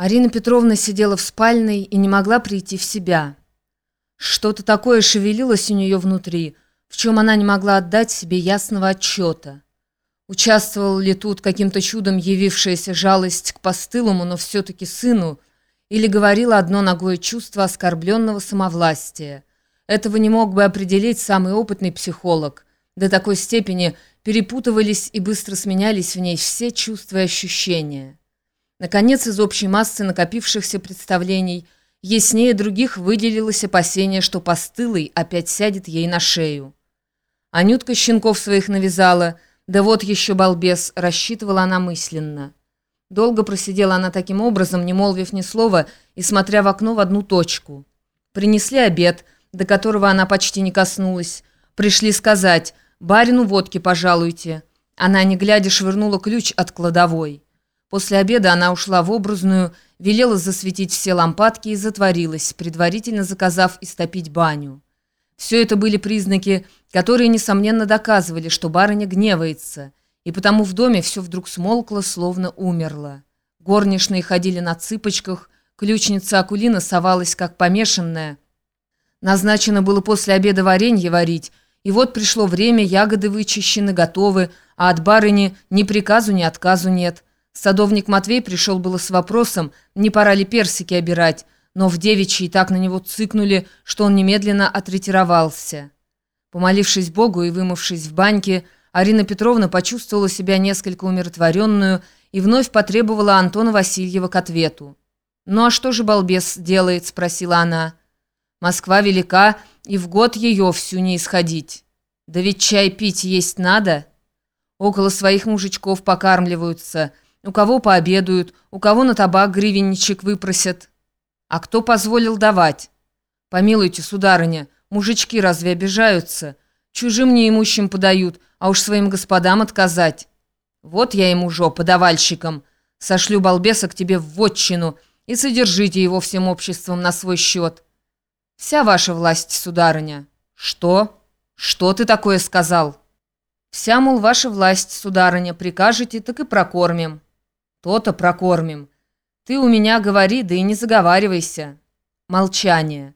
Арина Петровна сидела в спальной и не могла прийти в себя. Что-то такое шевелилось у нее внутри, в чем она не могла отдать себе ясного отчета. Участвовала ли тут каким-то чудом явившаяся жалость к постылому, но все-таки сыну, или говорила одно ногое чувство оскорбленного самовластия. Этого не мог бы определить самый опытный психолог. До такой степени перепутывались и быстро сменялись в ней все чувства и ощущения. Наконец, из общей массы накопившихся представлений яснее других выделилось опасение, что постылый опять сядет ей на шею. Анютка щенков своих навязала, да вот еще балбес, рассчитывала она мысленно. Долго просидела она таким образом, не молвив ни слова и смотря в окно в одну точку. Принесли обед, до которого она почти не коснулась. Пришли сказать «Барину водки пожалуйте». Она, не глядя, швырнула ключ от кладовой. После обеда она ушла в образную, велела засветить все лампадки и затворилась, предварительно заказав истопить баню. Все это были признаки, которые, несомненно, доказывали, что барыня гневается, и потому в доме все вдруг смолкло, словно умерло. Горничные ходили на цыпочках, ключница Акулина совалась, как помешанная. Назначено было после обеда варенье варить, и вот пришло время, ягоды вычищены, готовы, а от барыни ни приказу, ни отказу нет – Садовник Матвей пришел было с вопросом, не пора ли персики обирать, но в девичьи так на него цыкнули, что он немедленно отретировался. Помолившись Богу и вымывшись в баньке, Арина Петровна почувствовала себя несколько умиротворенную и вновь потребовала Антона Васильева к ответу. «Ну а что же балбес делает?» – спросила она. «Москва велика, и в год ее всю не исходить. Да ведь чай пить есть надо. Около своих мужичков покармливаются – у кого пообедают, у кого на табак гривенничек выпросят. А кто позволил давать? Помилуйте, сударыня, мужички разве обижаются? Чужим неимущим подают, а уж своим господам отказать. Вот я ему жопа, давальщиком. Сошлю балбеса к тебе в вотчину и содержите его всем обществом на свой счет. Вся ваша власть, сударыня. Что? Что ты такое сказал? Вся, мол, ваша власть, сударыня, прикажете, так и прокормим. То-то прокормим. Ты у меня говори, да и не заговаривайся. Молчание.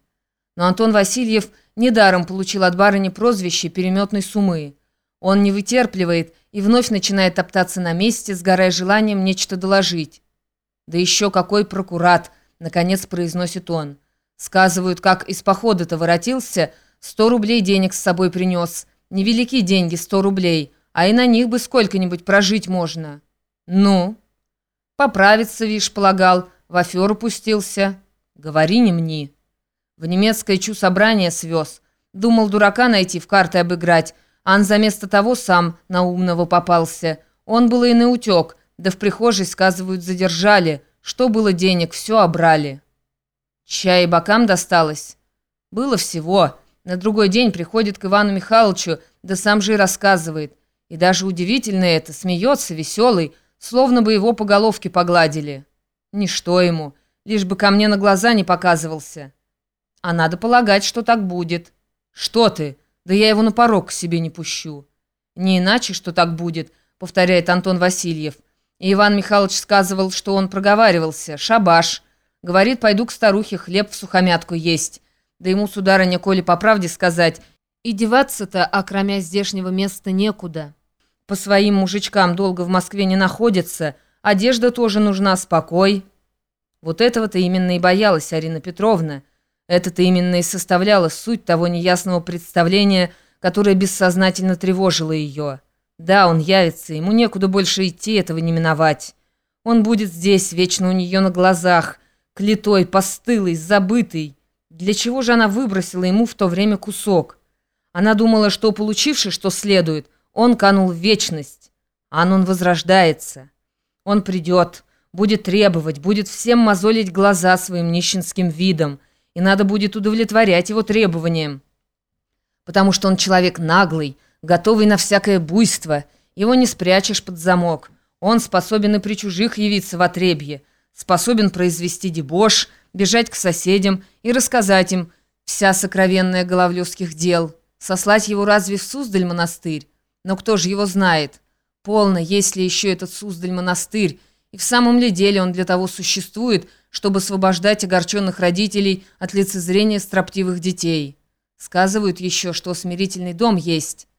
Но Антон Васильев недаром получил от барыни прозвище переметной сумы. Он не вытерпливает и вновь начинает топтаться на месте, сгорая желанием нечто доложить. «Да еще какой прокурат!» — наконец произносит он. «Сказывают, как из похода-то воротился, сто рублей денег с собой принес. Невелики деньги, сто рублей, а и на них бы сколько-нибудь прожить можно». «Ну?» Поправиться, вишь, полагал, в аферу пустился. Говори не мне. В немецкое чу собрание свез. Думал дурака найти, в карты обыграть. Ан заместо того сам на умного попался. Он был и на утек, да в прихожей, сказывают, задержали. Что было денег, все обрали. Чай и бокам досталось? Было всего. На другой день приходит к Ивану Михайловичу, да сам же и рассказывает. И даже удивительно это, смеется, веселый, Словно бы его по головке погладили. Ничто ему, лишь бы ко мне на глаза не показывался. А надо полагать, что так будет. Что ты? Да я его на порог к себе не пущу. Не иначе, что так будет, повторяет Антон Васильев. И Иван Михайлович сказывал, что он проговаривался. Шабаш. Говорит, пойду к старухе хлеб в сухомятку есть. Да ему, сударыня, коли по правде сказать, и деваться-то, окромя здешнего места, некуда». По своим мужичкам долго в Москве не находится, одежда тоже нужна, спокой. Вот этого-то именно и боялась Арина Петровна. Это-то именно и составляло суть того неясного представления, которое бессознательно тревожило ее. Да, он явится, ему некуда больше идти, этого не миновать. Он будет здесь, вечно у нее на глазах, клетой, постылый, забытый. Для чего же она выбросила ему в то время кусок? Она думала, что, получивши, что следует, он канул в вечность, а он возрождается. Он придет, будет требовать, будет всем мозолить глаза своим нищенским видом, и надо будет удовлетворять его требованиям. Потому что он человек наглый, готовый на всякое буйство, его не спрячешь под замок. Он способен и при чужих явиться в отребье, способен произвести дебош, бежать к соседям и рассказать им вся сокровенная головлевских дел, сослать его разве в Суздаль монастырь, но кто же его знает? Полно, есть ли еще этот Суздаль монастырь, И в самом ли деле он для того существует, чтобы освобождать огорченных родителей от лицезрения строптивых детей? Сказывают еще, что смирительный дом есть.